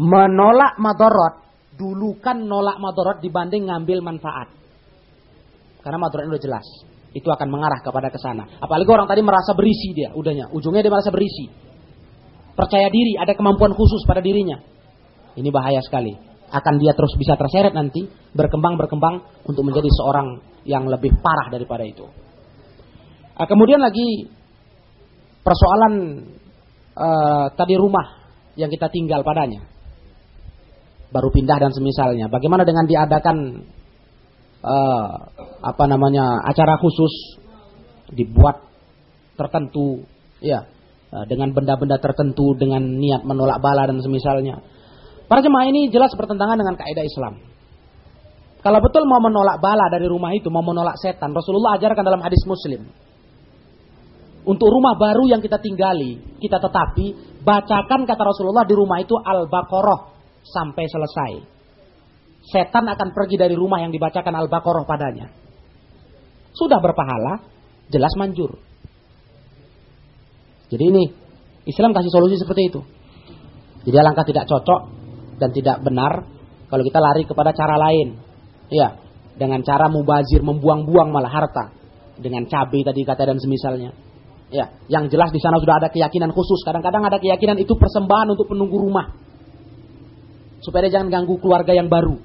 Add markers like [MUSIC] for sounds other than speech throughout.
Menolak madorot, dulu kan nolak madorot dibanding ngambil manfaat. Karena madorot itu jelas. Itu akan mengarah kepada ke sana. Apalagi orang tadi merasa berisi dia, udahnya. Ujungnya dia merasa berisi. Percaya diri, ada kemampuan khusus pada dirinya. Ini bahaya sekali. Akan dia terus bisa terseret nanti, berkembang-berkembang untuk menjadi seorang yang lebih parah daripada itu. Nah, kemudian lagi persoalan uh, tadi rumah yang kita tinggal padanya baru pindah dan semisalnya. Bagaimana dengan diadakan uh, apa namanya acara khusus dibuat tertentu, ya uh, dengan benda-benda tertentu dengan niat menolak bala dan semisalnya. Para jemaah ini jelas bertentangan dengan kaidah Islam. Kalau betul mau menolak bala dari rumah itu, mau menolak setan, Rasulullah ajarkan dalam hadis Muslim. Untuk rumah baru yang kita tinggali, kita tetapi bacakan kata Rasulullah di rumah itu Al-Baqarah sampai selesai. Setan akan pergi dari rumah yang dibacakan Al-Baqarah padanya. Sudah berpahala, jelas manjur. Jadi ini Islam kasih solusi seperti itu. Jadi alangkah tidak cocok dan tidak benar kalau kita lari kepada cara lain. Ya, dengan cara mubazir, membuang-buang malah harta dengan cabai tadi kata dan semisalnya. Ya, yang jelas di sana sudah ada keyakinan khusus. Kadang-kadang ada keyakinan itu persembahan untuk penunggu rumah supaya dia jangan ganggu keluarga yang baru.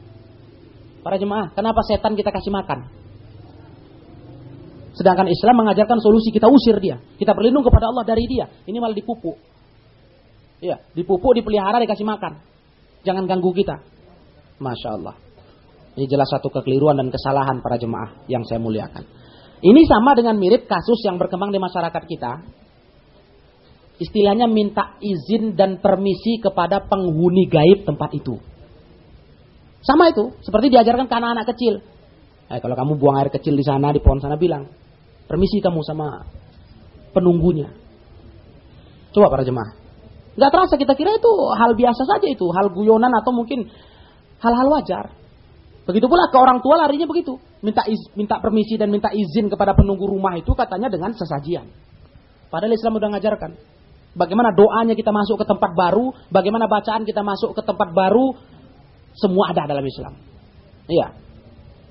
Para jemaah, kenapa setan kita kasih makan? Sedangkan Islam mengajarkan solusi kita usir dia. Kita berlindung kepada Allah dari dia. Ini malah dipupuk. Ya, dipupuk, dipelihara, dikasih makan. Jangan ganggu kita. Masya Allah. Ini jelas satu kekeliruan dan kesalahan para jemaah yang saya muliakan. Ini sama dengan mirip kasus yang berkembang di masyarakat kita istilahnya minta izin dan permisi kepada penghuni gaib tempat itu. Sama itu, seperti diajarkan ke anak-anak kecil. Eh, kalau kamu buang air kecil di sana, di pohon sana, bilang, permisi kamu sama penunggunya. Coba para jemaah. Gak terasa kita kira itu hal biasa saja itu, hal guyonan atau mungkin hal-hal wajar. Begitu pula ke orang tua larinya begitu. Minta iz, minta permisi dan minta izin kepada penunggu rumah itu katanya dengan sesajian. Padahal Islam sudah ngajarkan bagaimana doanya kita masuk ke tempat baru, bagaimana bacaan kita masuk ke tempat baru, semua ada dalam Islam. Iya.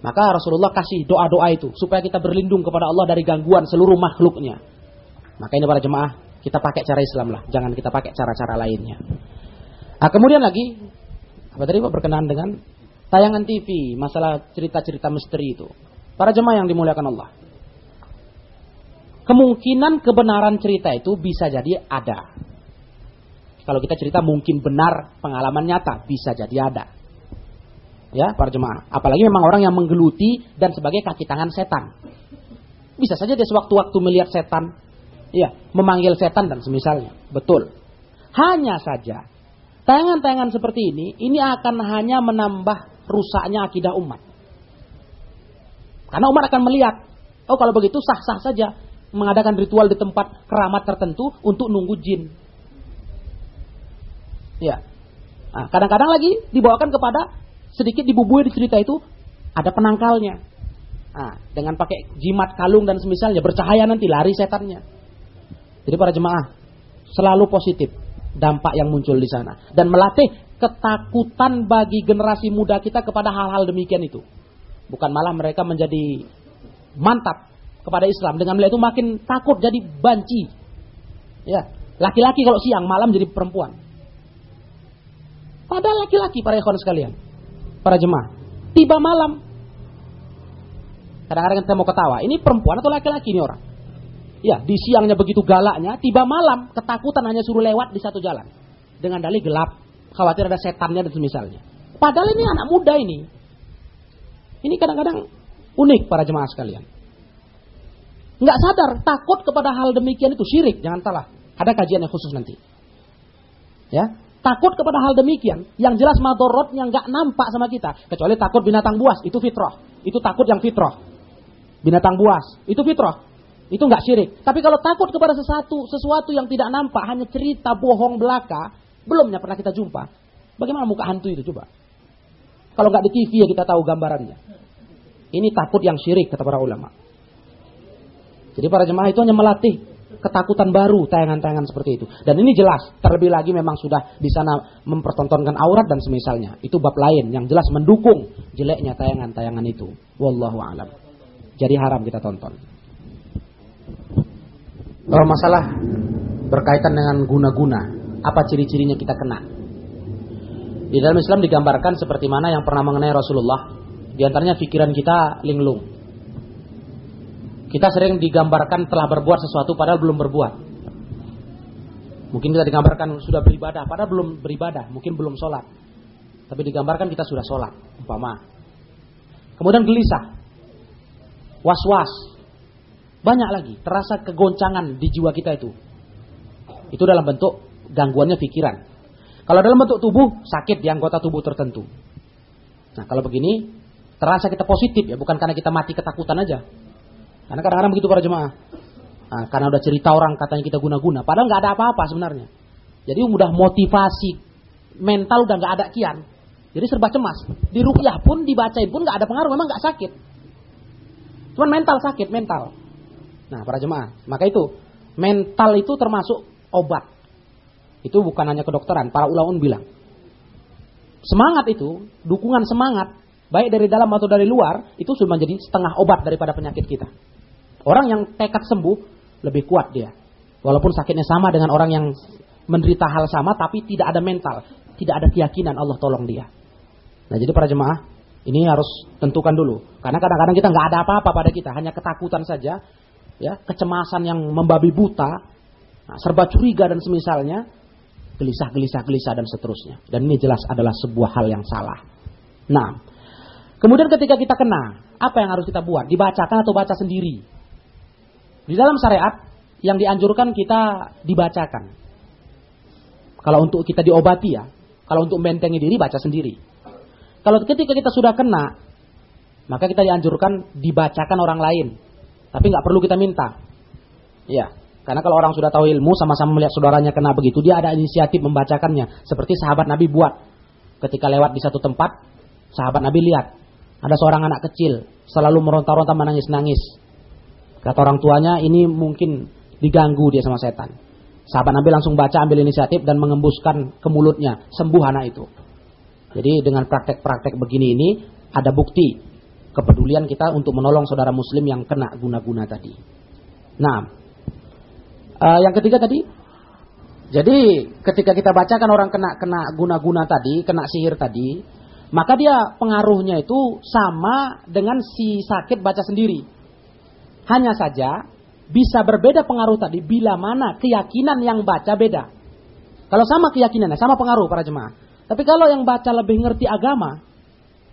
Maka Rasulullah kasih doa-doa itu supaya kita berlindung kepada Allah dari gangguan seluruh makhluknya. Maka ini para jemaah, kita pakai cara Islam lah, jangan kita pakai cara-cara lainnya. Nah, kemudian lagi apa tadi Pak berkenaan dengan tayangan TV, masalah cerita-cerita misteri itu. Para jemaah yang dimuliakan Allah kemungkinan kebenaran cerita itu bisa jadi ada. Kalau kita cerita mungkin benar pengalaman nyata, bisa jadi ada. Ya, para jemaah. Apalagi memang orang yang menggeluti dan sebagai kaki tangan setan. Bisa saja dia sewaktu-waktu melihat setan, ya, memanggil setan dan semisalnya. Betul. Hanya saja tayangan-tayangan seperti ini ini akan hanya menambah rusaknya akidah umat. Karena umat akan melihat, oh kalau begitu sah-sah saja mengadakan ritual di tempat keramat tertentu untuk nunggu jin. Ya. Nah, kadang-kadang lagi dibawakan kepada sedikit dibubui di cerita itu ada penangkalnya. Nah, dengan pakai jimat kalung dan semisalnya bercahaya nanti lari setannya. Jadi para jemaah selalu positif dampak yang muncul di sana dan melatih ketakutan bagi generasi muda kita kepada hal-hal demikian itu. Bukan malah mereka menjadi mantap kepada Islam. Dengan melihat itu makin takut jadi banci. Ya, laki-laki kalau siang, malam jadi perempuan. Padahal laki-laki para ikhwan sekalian, para jemaah. Tiba malam. Kadang-kadang kita mau ketawa, ini perempuan atau laki-laki ini orang? Ya, di siangnya begitu galaknya, tiba malam ketakutan hanya suruh lewat di satu jalan. Dengan dalih gelap, khawatir ada setannya dan semisalnya. Padahal ini anak muda ini. Ini kadang-kadang unik para jemaah sekalian. Nggak sadar, takut kepada hal demikian itu syirik. Jangan salah. Ada kajian yang khusus nanti. Ya, takut kepada hal demikian. Yang jelas madorotnya nggak nampak sama kita. Kecuali takut binatang buas, itu fitrah. Itu takut yang fitrah. Binatang buas, itu fitrah. Itu nggak syirik. Tapi kalau takut kepada sesuatu, sesuatu yang tidak nampak, hanya cerita bohong belaka, belumnya pernah kita jumpa. Bagaimana muka hantu itu coba? Kalau nggak di TV ya kita tahu gambarannya. Ini takut yang syirik kata para ulama. Jadi para jemaah itu hanya melatih ketakutan baru tayangan-tayangan seperti itu. Dan ini jelas, terlebih lagi memang sudah di sana mempertontonkan aurat dan semisalnya. Itu bab lain yang jelas mendukung jeleknya tayangan-tayangan itu. Wallahu alam. Jadi haram kita tonton. Kalau masalah berkaitan dengan guna-guna, apa ciri-cirinya kita kena? Di dalam Islam digambarkan seperti mana yang pernah mengenai Rasulullah. Di antaranya pikiran kita linglung. Kita sering digambarkan telah berbuat sesuatu padahal belum berbuat. Mungkin kita digambarkan sudah beribadah padahal belum beribadah, mungkin belum sholat. Tapi digambarkan kita sudah sholat, umpama. Kemudian gelisah, was-was, banyak lagi terasa kegoncangan di jiwa kita itu. Itu dalam bentuk gangguannya pikiran. Kalau dalam bentuk tubuh sakit di anggota tubuh tertentu. Nah kalau begini terasa kita positif ya bukan karena kita mati ketakutan aja. Karena kadang-kadang begitu para jemaah. Nah, karena udah cerita orang katanya kita guna-guna. Padahal nggak ada apa-apa sebenarnya. Jadi udah motivasi mental udah nggak ada kian. Jadi serba cemas. Di rupiah pun dibacain pun nggak ada pengaruh. Memang nggak sakit. Cuman mental sakit mental. Nah para jemaah. Maka itu mental itu termasuk obat. Itu bukan hanya kedokteran. Para ulama bilang. Semangat itu, dukungan semangat, baik dari dalam atau dari luar, itu sudah menjadi setengah obat daripada penyakit kita. Orang yang tekad sembuh lebih kuat dia. Walaupun sakitnya sama dengan orang yang menderita hal sama tapi tidak ada mental, tidak ada keyakinan Allah tolong dia. Nah, jadi para jemaah, ini harus tentukan dulu. Karena kadang-kadang kita nggak ada apa-apa pada kita, hanya ketakutan saja, ya, kecemasan yang membabi buta, nah, serba curiga dan semisalnya, gelisah, gelisah, gelisah dan seterusnya. Dan ini jelas adalah sebuah hal yang salah. Nah, kemudian ketika kita kena, apa yang harus kita buat? Dibacakan atau baca sendiri? Di dalam syariat yang dianjurkan kita dibacakan. Kalau untuk kita diobati ya, kalau untuk membentengi diri baca sendiri. Kalau ketika kita sudah kena, maka kita dianjurkan dibacakan orang lain. Tapi nggak perlu kita minta. Ya, karena kalau orang sudah tahu ilmu sama-sama melihat saudaranya kena begitu, dia ada inisiatif membacakannya. Seperti sahabat Nabi buat. Ketika lewat di satu tempat, sahabat Nabi lihat ada seorang anak kecil selalu meronta-ronta menangis-nangis. Kata orang tuanya ini mungkin diganggu dia sama setan. Sahabat Nabi langsung baca ambil inisiatif dan mengembuskan ke mulutnya sembuh anak itu. Jadi dengan praktek-praktek begini ini ada bukti kepedulian kita untuk menolong saudara muslim yang kena guna-guna tadi. Nah, uh, yang ketiga tadi, jadi ketika kita bacakan orang kena kena guna-guna tadi, kena sihir tadi, maka dia pengaruhnya itu sama dengan si sakit baca sendiri. Hanya saja bisa berbeda pengaruh tadi bila mana keyakinan yang baca beda. Kalau sama keyakinannya, sama pengaruh para jemaah. Tapi kalau yang baca lebih ngerti agama,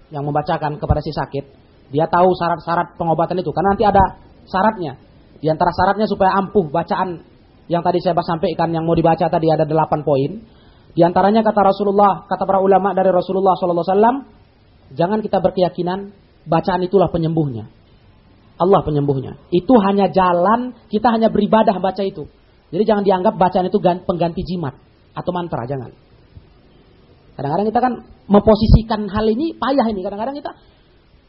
yang membacakan kepada si sakit, dia tahu syarat-syarat pengobatan itu. Karena nanti ada syaratnya. Di antara syaratnya supaya ampuh bacaan yang tadi saya sampaikan yang mau dibaca tadi ada delapan poin. Di antaranya kata Rasulullah, kata para ulama dari Rasulullah SAW, jangan kita berkeyakinan bacaan itulah penyembuhnya. Allah penyembuhnya. Itu hanya jalan, kita hanya beribadah baca itu. Jadi jangan dianggap bacaan itu pengganti jimat atau mantra, jangan. Kadang-kadang kita kan memposisikan hal ini payah ini. Kadang-kadang kita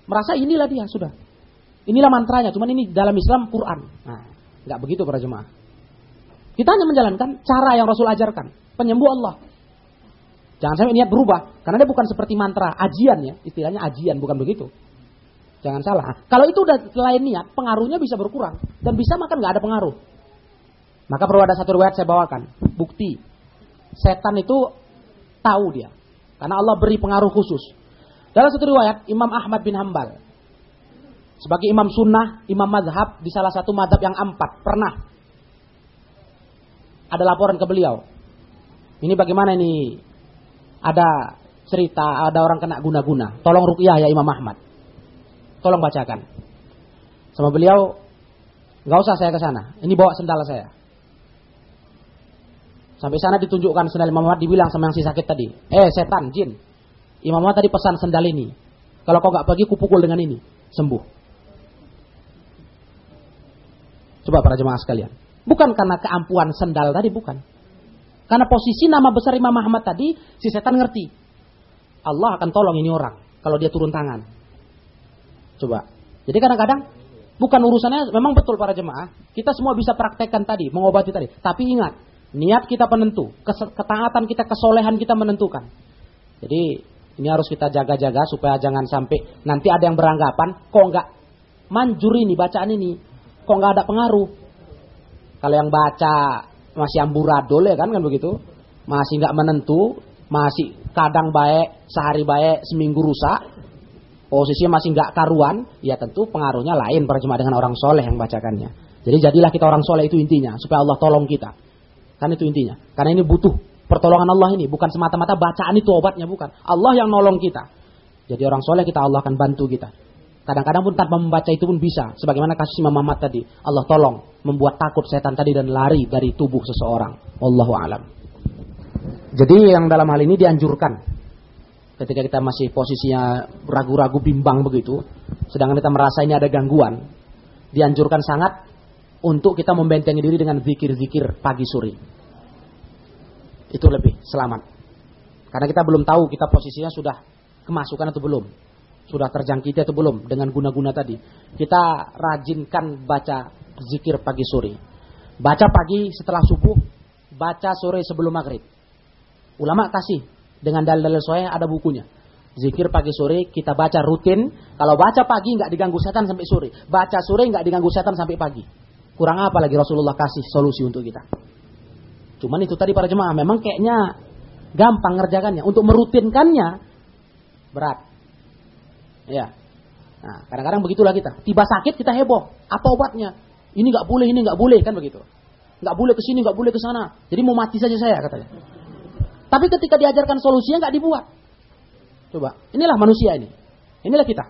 merasa inilah dia sudah. Inilah mantranya, cuman ini dalam Islam Quran. Nah, nggak begitu para jemaah. Kita hanya menjalankan cara yang Rasul ajarkan, penyembuh Allah. Jangan sampai niat berubah, karena dia bukan seperti mantra ajian ya, istilahnya ajian bukan begitu. Jangan salah. Kalau itu udah lain niat, pengaruhnya bisa berkurang. Dan bisa makan nggak ada pengaruh. Maka perlu ada satu riwayat saya bawakan. Bukti. Setan itu tahu dia. Karena Allah beri pengaruh khusus. Dalam satu riwayat, Imam Ahmad bin Hambal. Sebagai imam sunnah, imam madhab di salah satu madhab yang empat. Pernah. Ada laporan ke beliau. Ini bagaimana ini? Ada cerita, ada orang kena guna-guna. Tolong rukyah ya Imam Ahmad. Tolong bacakan. Sama beliau, nggak usah saya ke sana. Ini bawa sendal saya. Sampai sana ditunjukkan sendal Imam Muhammad dibilang sama yang si sakit tadi. Eh setan, jin. Imam Muhammad tadi pesan sendal ini. Kalau kau nggak pergi, kupukul dengan ini. Sembuh. Coba para jemaah sekalian. Bukan karena keampuhan sendal tadi, bukan. Karena posisi nama besar Imam Muhammad tadi, si setan ngerti. Allah akan tolong ini orang kalau dia turun tangan. Coba. Jadi kadang-kadang Bukan urusannya, memang betul para jemaah. Kita semua bisa praktekkan tadi, mengobati tadi. Tapi ingat, niat kita penentu, ketaatan kita, kesolehan kita menentukan. Jadi ini harus kita jaga-jaga supaya jangan sampai nanti ada yang beranggapan, kok nggak manjur ini bacaan ini, kok nggak ada pengaruh. Kalau yang baca masih amburadul ya kan kan begitu, masih nggak menentu, masih kadang baik, sehari baik, seminggu rusak, posisinya masih nggak karuan, ya tentu pengaruhnya lain cuma dengan orang soleh yang bacakannya. Jadi jadilah kita orang soleh itu intinya, supaya Allah tolong kita. Kan itu intinya. Karena ini butuh pertolongan Allah ini, bukan semata-mata bacaan itu obatnya, bukan. Allah yang nolong kita. Jadi orang soleh kita Allah akan bantu kita. Kadang-kadang pun tanpa membaca itu pun bisa. Sebagaimana kasus Imam Muhammad tadi. Allah tolong membuat takut setan tadi dan lari dari tubuh seseorang. Wallahu alam. Jadi yang dalam hal ini dianjurkan ketika kita masih posisinya ragu-ragu bimbang begitu, sedangkan kita merasa ini ada gangguan, dianjurkan sangat untuk kita membentengi diri dengan zikir-zikir pagi sore. Itu lebih selamat. Karena kita belum tahu kita posisinya sudah kemasukan atau belum. Sudah terjangkiti atau belum dengan guna-guna tadi. Kita rajinkan baca zikir pagi sore. Baca pagi setelah subuh, baca sore sebelum maghrib. Ulama kasih dengan dalil-dalil soalnya ada bukunya. Zikir pagi sore kita baca rutin. Kalau baca pagi nggak diganggu setan sampai sore. Baca sore nggak diganggu setan sampai pagi. Kurang apa lagi Rasulullah kasih solusi untuk kita. Cuman itu tadi para jemaah memang kayaknya gampang ngerjakannya. Untuk merutinkannya berat. Ya. Nah, kadang-kadang begitulah kita. Tiba sakit kita heboh. Apa obatnya? Ini nggak boleh, ini nggak boleh kan begitu. Nggak boleh ke sini, nggak boleh ke sana. Jadi mau mati saja saya katanya. Tapi ketika diajarkan solusinya nggak dibuat. Coba, inilah manusia ini. Inilah kita.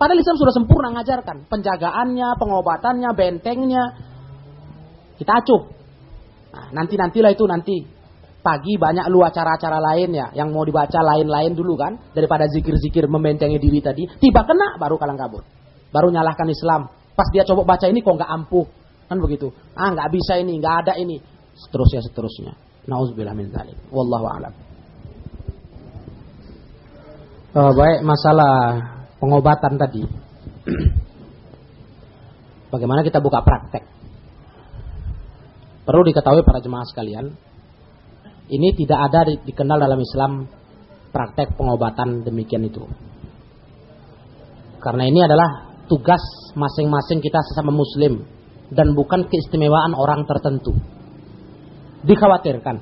Padahal Islam sudah sempurna mengajarkan penjagaannya, pengobatannya, bentengnya. Kita acuh. Nah, nanti-nantilah itu nanti pagi banyak lu acara-acara lain ya yang mau dibaca lain-lain dulu kan daripada zikir-zikir membentengi diri tadi tiba kena baru kalang kabut baru nyalahkan Islam pas dia coba baca ini kok nggak ampuh kan begitu ah nggak bisa ini nggak ada ini seterusnya seterusnya Nauzubillah min dzalik. Wallahu a'lam. Oh, baik masalah pengobatan tadi. [CLEARS THROAT] Bagaimana kita buka praktek? Perlu diketahui para jemaah sekalian, ini tidak ada dikenal dalam Islam praktek pengobatan demikian itu. Karena ini adalah tugas masing-masing kita sesama muslim dan bukan keistimewaan orang tertentu dikhawatirkan.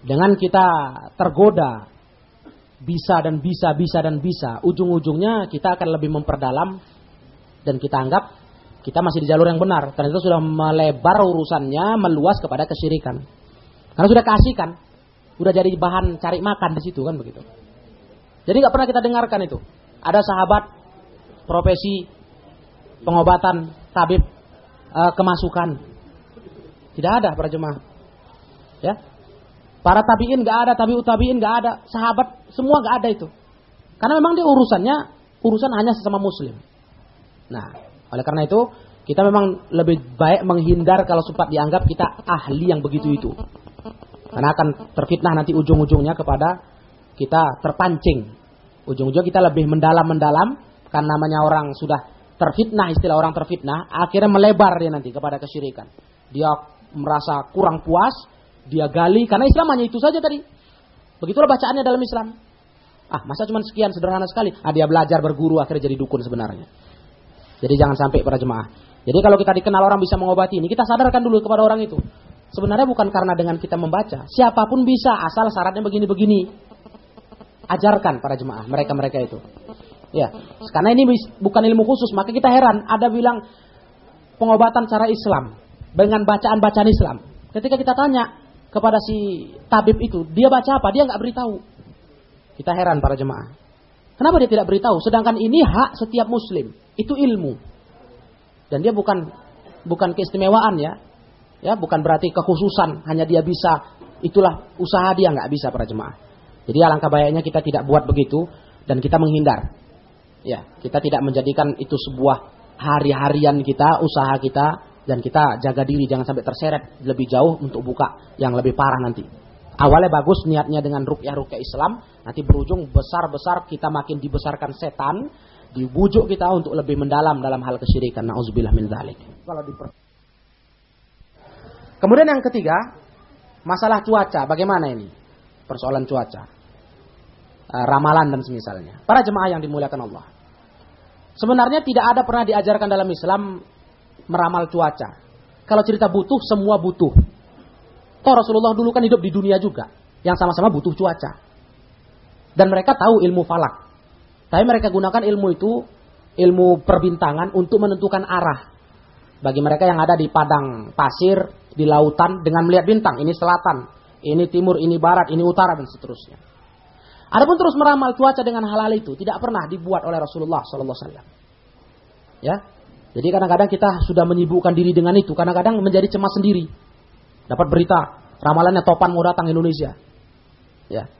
Dengan kita tergoda bisa dan bisa, bisa dan bisa, ujung-ujungnya kita akan lebih memperdalam dan kita anggap kita masih di jalur yang benar. Itu sudah melebar urusannya, meluas kepada kesyirikan. Karena sudah kasihkan, sudah jadi bahan cari makan di situ kan begitu. Jadi nggak pernah kita dengarkan itu. Ada sahabat profesi pengobatan tabib uh, kemasukan. Tidak ada para jemaah. Ya. Para tabiin nggak ada, tabiut tabiin nggak ada, sahabat semua nggak ada itu. Karena memang dia urusannya urusan hanya sesama muslim. Nah, oleh karena itu kita memang lebih baik menghindar kalau sempat dianggap kita ahli yang begitu itu. Karena akan terfitnah nanti ujung-ujungnya kepada kita terpancing. Ujung-ujung kita lebih mendalam-mendalam kan namanya orang sudah terfitnah istilah orang terfitnah akhirnya melebar dia nanti kepada kesyirikan. Dia merasa kurang puas, dia gali karena Islam hanya itu saja tadi. Begitulah bacaannya dalam Islam. Ah, masa cuma sekian sederhana sekali. Ah, dia belajar berguru akhirnya jadi dukun sebenarnya. Jadi jangan sampai para jemaah. Jadi kalau kita dikenal orang bisa mengobati ini, kita sadarkan dulu kepada orang itu. Sebenarnya bukan karena dengan kita membaca. Siapa pun bisa, asal syaratnya begini-begini. Ajarkan para jemaah, mereka-mereka itu. Ya, karena ini bukan ilmu khusus, maka kita heran. Ada bilang pengobatan cara Islam dengan bacaan-bacaan Islam. Ketika kita tanya, kepada si tabib itu, dia baca apa? Dia nggak beritahu. Kita heran para jemaah. Kenapa dia tidak beritahu? Sedangkan ini hak setiap muslim. Itu ilmu. Dan dia bukan bukan keistimewaan ya. Ya, bukan berarti kekhususan, hanya dia bisa. Itulah usaha dia nggak bisa para jemaah. Jadi alangkah baiknya kita tidak buat begitu dan kita menghindar. Ya, kita tidak menjadikan itu sebuah hari-harian kita, usaha kita, dan kita jaga diri jangan sampai terseret lebih jauh untuk buka yang lebih parah nanti. Awalnya bagus niatnya dengan rukyah rukyah Islam, nanti berujung besar besar kita makin dibesarkan setan Dibujuk kita untuk lebih mendalam dalam hal kesyirikan. Nauzubillah min dzalik. Kalau Kemudian yang ketiga, masalah cuaca. Bagaimana ini? Persoalan cuaca. Uh, ramalan dan semisalnya. Para jemaah yang dimuliakan Allah. Sebenarnya tidak ada pernah diajarkan dalam Islam meramal cuaca. Kalau cerita butuh, semua butuh. Toh Rasulullah dulu kan hidup di dunia juga. Yang sama-sama butuh cuaca. Dan mereka tahu ilmu falak. Tapi mereka gunakan ilmu itu, ilmu perbintangan untuk menentukan arah. Bagi mereka yang ada di padang pasir, di lautan dengan melihat bintang. Ini selatan, ini timur, ini barat, ini utara dan seterusnya. Adapun terus meramal cuaca dengan hal-hal itu tidak pernah dibuat oleh Rasulullah Sallallahu Alaihi Wasallam. Ya, jadi kadang-kadang kita sudah menyibukkan diri dengan itu. Kadang-kadang menjadi cemas sendiri. Dapat berita ramalannya topan mau datang Indonesia. Ya,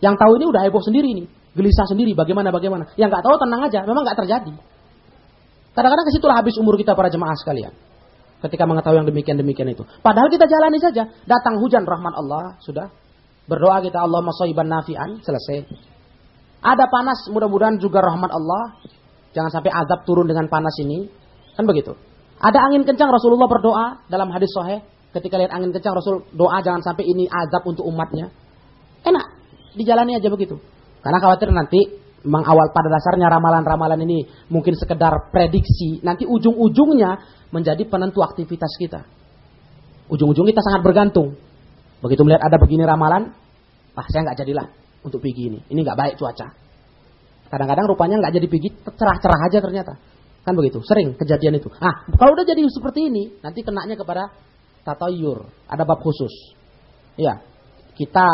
yang tahu ini udah heboh sendiri ini, gelisah sendiri. Bagaimana bagaimana? Yang nggak tahu tenang aja, memang nggak terjadi. Kadang-kadang ke situlah habis umur kita para jemaah sekalian ketika mengetahui yang demikian-demikian itu. Padahal kita jalani saja. Datang hujan rahmat Allah, sudah. Berdoa kita Allah masoiban nafi'an, selesai. Ada panas, mudah-mudahan juga rahmat Allah. Jangan sampai azab turun dengan panas ini. Kan begitu. Ada angin kencang, Rasulullah berdoa dalam hadis sahih. Ketika lihat angin kencang, Rasul doa jangan sampai ini azab untuk umatnya. Enak, dijalani aja begitu. Karena khawatir nanti memang awal pada dasarnya ramalan-ramalan ini mungkin sekedar prediksi, nanti ujung-ujungnya menjadi penentu aktivitas kita. Ujung-ujung kita sangat bergantung. Begitu melihat ada begini ramalan, ah saya nggak jadilah untuk pergi ini. Ini nggak baik cuaca. Kadang-kadang rupanya nggak jadi pergi, cerah-cerah aja ternyata. Kan begitu, sering kejadian itu. Ah, kalau udah jadi seperti ini, nanti kenanya kepada tatayur, ada bab khusus. Ya, kita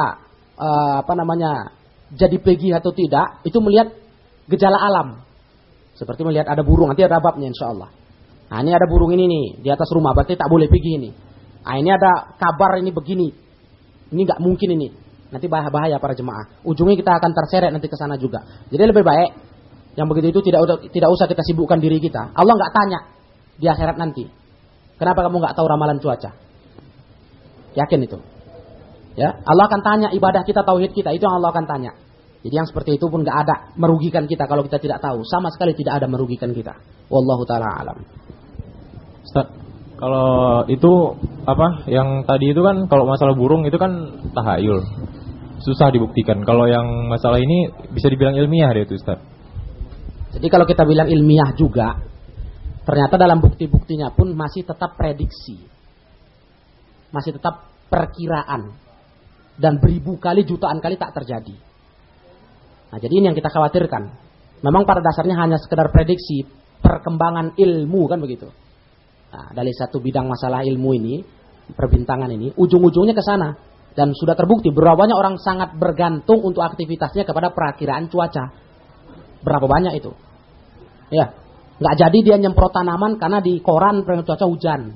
uh, apa namanya jadi pergi atau tidak, itu melihat gejala alam. Seperti melihat ada burung, nanti ada babnya insya Allah. Nah ini ada burung ini nih, di atas rumah, berarti tak boleh pergi ini. Nah ini ada kabar ini begini. Ini nggak mungkin ini. Nanti bahaya, bahaya para jemaah. Ujungnya kita akan terseret nanti ke sana juga. Jadi lebih baik yang begitu itu tidak tidak usah kita sibukkan diri kita. Allah nggak tanya di akhirat nanti. Kenapa kamu nggak tahu ramalan cuaca? Yakin itu. Ya, Allah akan tanya ibadah kita, tauhid kita, itu yang Allah akan tanya. Jadi yang seperti itu pun nggak ada merugikan kita kalau kita tidak tahu. Sama sekali tidak ada merugikan kita. Wallahu taala alam. Ustaz, kalau itu apa? Yang tadi itu kan kalau masalah burung itu kan tahayul. Susah dibuktikan. Kalau yang masalah ini bisa dibilang ilmiah dia itu, Ustaz. Jadi kalau kita bilang ilmiah juga, ternyata dalam bukti-buktinya pun masih tetap prediksi. Masih tetap perkiraan dan beribu kali jutaan kali tak terjadi. Nah, jadi ini yang kita khawatirkan. Memang pada dasarnya hanya sekedar prediksi perkembangan ilmu kan begitu. Nah, dari satu bidang masalah ilmu ini, perbintangan ini, ujung-ujungnya ke sana dan sudah terbukti berapa banyak orang sangat bergantung untuk aktivitasnya kepada perakiraan cuaca. Berapa banyak itu? Ya, nggak jadi dia nyemprot tanaman karena di koran cuaca hujan.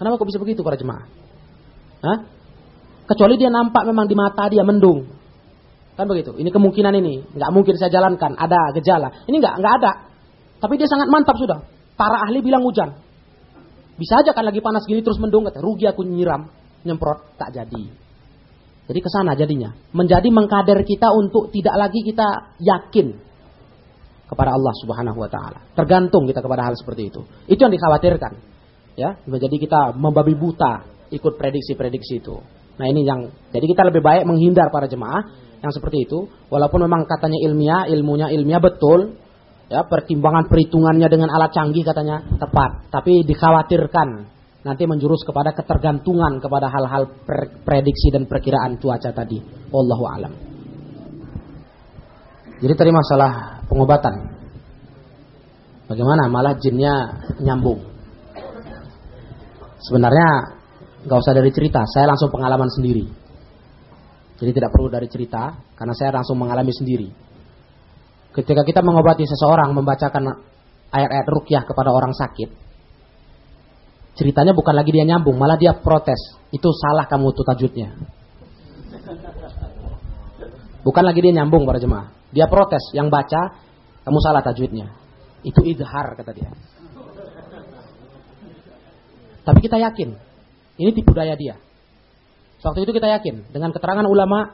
Kenapa kok bisa begitu para jemaah? Hah? Kecuali dia nampak memang di mata dia mendung. Kan begitu. Ini kemungkinan ini. Nggak mungkin saya jalankan. Ada gejala. Ini nggak nggak ada. Tapi dia sangat mantap sudah. Para ahli bilang hujan. Bisa aja kan lagi panas gini terus mendung. Kata, rugi aku nyiram. Nyemprot. Tak jadi. Jadi ke sana jadinya. Menjadi mengkader kita untuk tidak lagi kita yakin kepada Allah Subhanahu wa taala. Tergantung kita kepada hal seperti itu. Itu yang dikhawatirkan. Ya, menjadi kita membabi buta ikut prediksi-prediksi itu. Nah ini yang jadi kita lebih baik menghindar para jemaah yang seperti itu. Walaupun memang katanya ilmiah, ilmunya ilmiah betul, ya pertimbangan perhitungannya dengan alat canggih katanya tepat. Tapi dikhawatirkan nanti menjurus kepada ketergantungan kepada hal-hal prediksi dan perkiraan cuaca tadi. Wallahu alam. Jadi tadi masalah pengobatan. Bagaimana malah jinnya nyambung. Sebenarnya nggak usah dari cerita, saya langsung pengalaman sendiri. Jadi tidak perlu dari cerita, karena saya langsung mengalami sendiri. Ketika kita mengobati seseorang, membacakan ayat-ayat rukyah kepada orang sakit, ceritanya bukan lagi dia nyambung, malah dia protes. Itu salah kamu tuh tajudnya. Bukan lagi dia nyambung para jemaah. Dia protes, yang baca, kamu salah tajwidnya. Itu idhar kata dia. Tapi kita yakin, ini tipu daya dia. Waktu itu kita yakin dengan keterangan ulama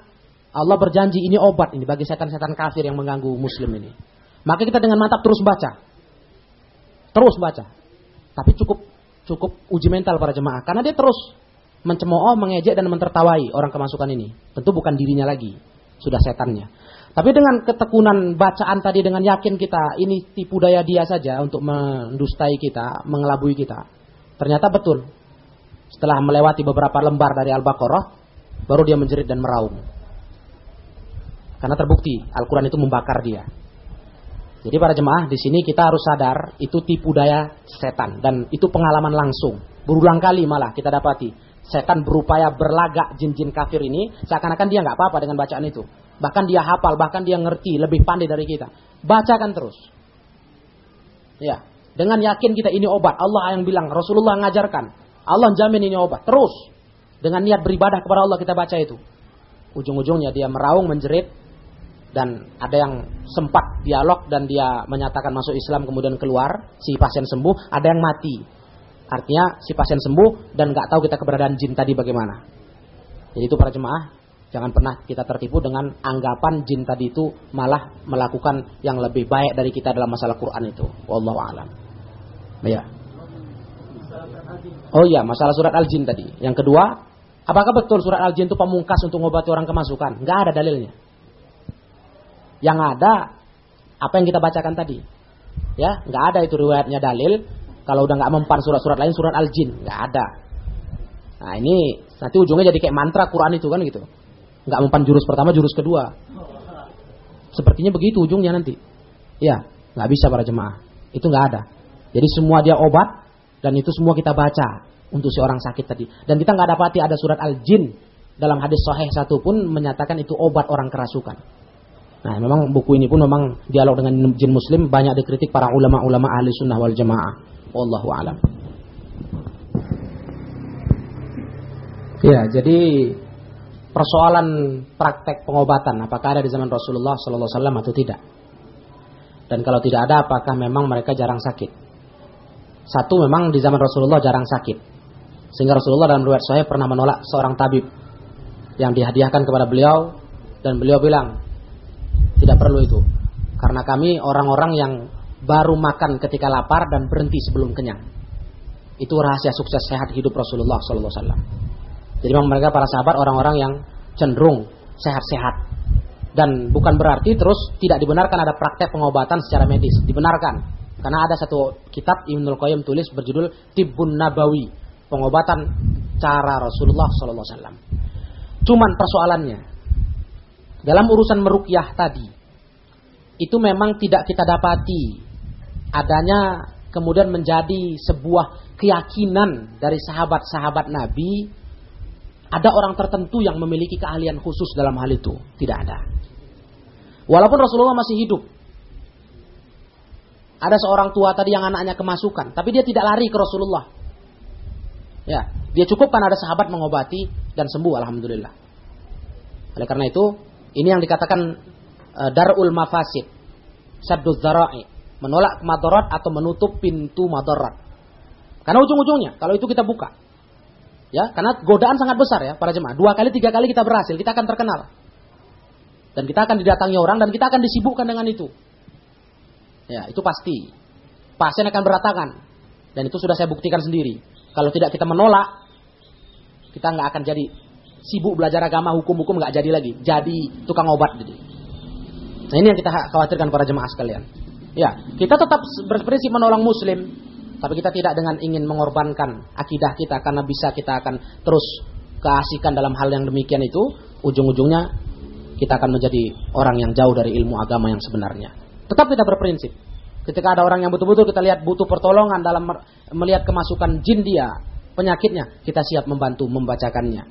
Allah berjanji ini obat ini bagi setan-setan kafir yang mengganggu muslim ini. Maka kita dengan mantap terus baca. Terus baca. Tapi cukup cukup uji mental para jemaah karena dia terus mencemooh, mengejek dan mentertawai orang kemasukan ini. Tentu bukan dirinya lagi, sudah setannya. Tapi dengan ketekunan bacaan tadi dengan yakin kita ini tipu daya dia saja untuk mendustai kita, mengelabui kita. Ternyata betul. Setelah melewati beberapa lembar dari Al-Baqarah, baru dia menjerit dan meraung. Karena terbukti Al-Quran itu membakar dia. Jadi para jemaah di sini kita harus sadar itu tipu daya setan dan itu pengalaman langsung. Berulang kali malah kita dapati setan berupaya berlagak jin-jin kafir ini seakan-akan dia nggak apa-apa dengan bacaan itu. Bahkan dia hafal, bahkan dia ngerti, lebih pandai dari kita. Bacakan terus. Ya, dengan yakin kita ini obat. Allah yang bilang, Rasulullah mengajarkan. Allah jamin ini obat. Terus. Dengan niat beribadah kepada Allah kita baca itu. Ujung-ujungnya dia meraung, menjerit. Dan ada yang sempat dialog dan dia menyatakan masuk Islam kemudian keluar. Si pasien sembuh. Ada yang mati. Artinya si pasien sembuh dan nggak tahu kita keberadaan jin tadi bagaimana. Jadi itu para jemaah Jangan pernah kita tertipu dengan anggapan jin tadi itu malah melakukan yang lebih baik dari kita dalam masalah Quran itu. Wallahu a'lam. Ya. Oh iya, masalah surat Al-Jin tadi. Yang kedua, apakah betul surat Al-Jin itu pemungkas untuk mengobati orang kemasukan? Enggak ada dalilnya. Yang ada apa yang kita bacakan tadi. Ya, enggak ada itu riwayatnya dalil. Kalau udah nggak mempan surat-surat lain, surat Al-Jin nggak ada. Nah ini nanti ujungnya jadi kayak mantra Quran itu kan gitu nggak mempan jurus pertama, jurus kedua. Sepertinya begitu ujungnya nanti. Ya, nggak bisa para jemaah. Itu nggak ada. Jadi semua dia obat dan itu semua kita baca untuk si orang sakit tadi. Dan kita nggak dapati ada surat al-jin dalam hadis sahih satu pun menyatakan itu obat orang kerasukan. Nah, memang buku ini pun memang dialog dengan jin muslim banyak dikritik para ulama-ulama ahli sunnah wal jamaah. Wallahu alam. Ya, jadi persoalan praktek pengobatan apakah ada di zaman Rasulullah Sallallahu Alaihi Wasallam atau tidak. Dan kalau tidak ada, apakah memang mereka jarang sakit? Satu memang di zaman Rasulullah jarang sakit, sehingga Rasulullah dalam riwayat saya pernah menolak seorang tabib yang dihadiahkan kepada beliau dan beliau bilang tidak perlu itu karena kami orang-orang yang baru makan ketika lapar dan berhenti sebelum kenyang. Itu rahasia sukses sehat hidup Rasulullah Wasallam. Jadi memang mereka para sahabat orang-orang yang cenderung sehat-sehat. Dan bukan berarti terus tidak dibenarkan ada praktek pengobatan secara medis. Dibenarkan. Karena ada satu kitab Ibnul Qayyim tulis berjudul Tibbun Nabawi. Pengobatan cara Rasulullah SAW. Cuman persoalannya. Dalam urusan merukyah tadi. Itu memang tidak kita dapati. Adanya kemudian menjadi sebuah keyakinan dari sahabat-sahabat Nabi ada orang tertentu yang memiliki keahlian khusus dalam hal itu. Tidak ada. Walaupun Rasulullah masih hidup. Ada seorang tua tadi yang anaknya kemasukan. Tapi dia tidak lari ke Rasulullah. Ya, dia cukupkan ada sahabat mengobati dan sembuh Alhamdulillah. Oleh karena itu, ini yang dikatakan darul mafasid. Sadduz zara'i. Menolak madarat atau menutup pintu madarat. Karena ujung-ujungnya, kalau itu kita buka. Ya, karena godaan sangat besar ya para jemaah. Dua kali, tiga kali kita berhasil, kita akan terkenal. Dan kita akan didatangi orang dan kita akan disibukkan dengan itu. Ya, itu pasti. Pasien akan beratakan. Dan itu sudah saya buktikan sendiri. Kalau tidak kita menolak, kita nggak akan jadi sibuk belajar agama, hukum-hukum nggak jadi lagi. Jadi tukang obat jadi. Nah ini yang kita khawatirkan para jemaah sekalian. Ya, kita tetap berprinsip menolong muslim, tapi kita tidak dengan ingin mengorbankan akidah kita karena bisa kita akan terus keasikan dalam hal yang demikian itu, ujung-ujungnya kita akan menjadi orang yang jauh dari ilmu agama yang sebenarnya. Tetap kita berprinsip. Ketika ada orang yang betul-betul kita lihat butuh pertolongan dalam melihat kemasukan jin dia, penyakitnya, kita siap membantu membacakannya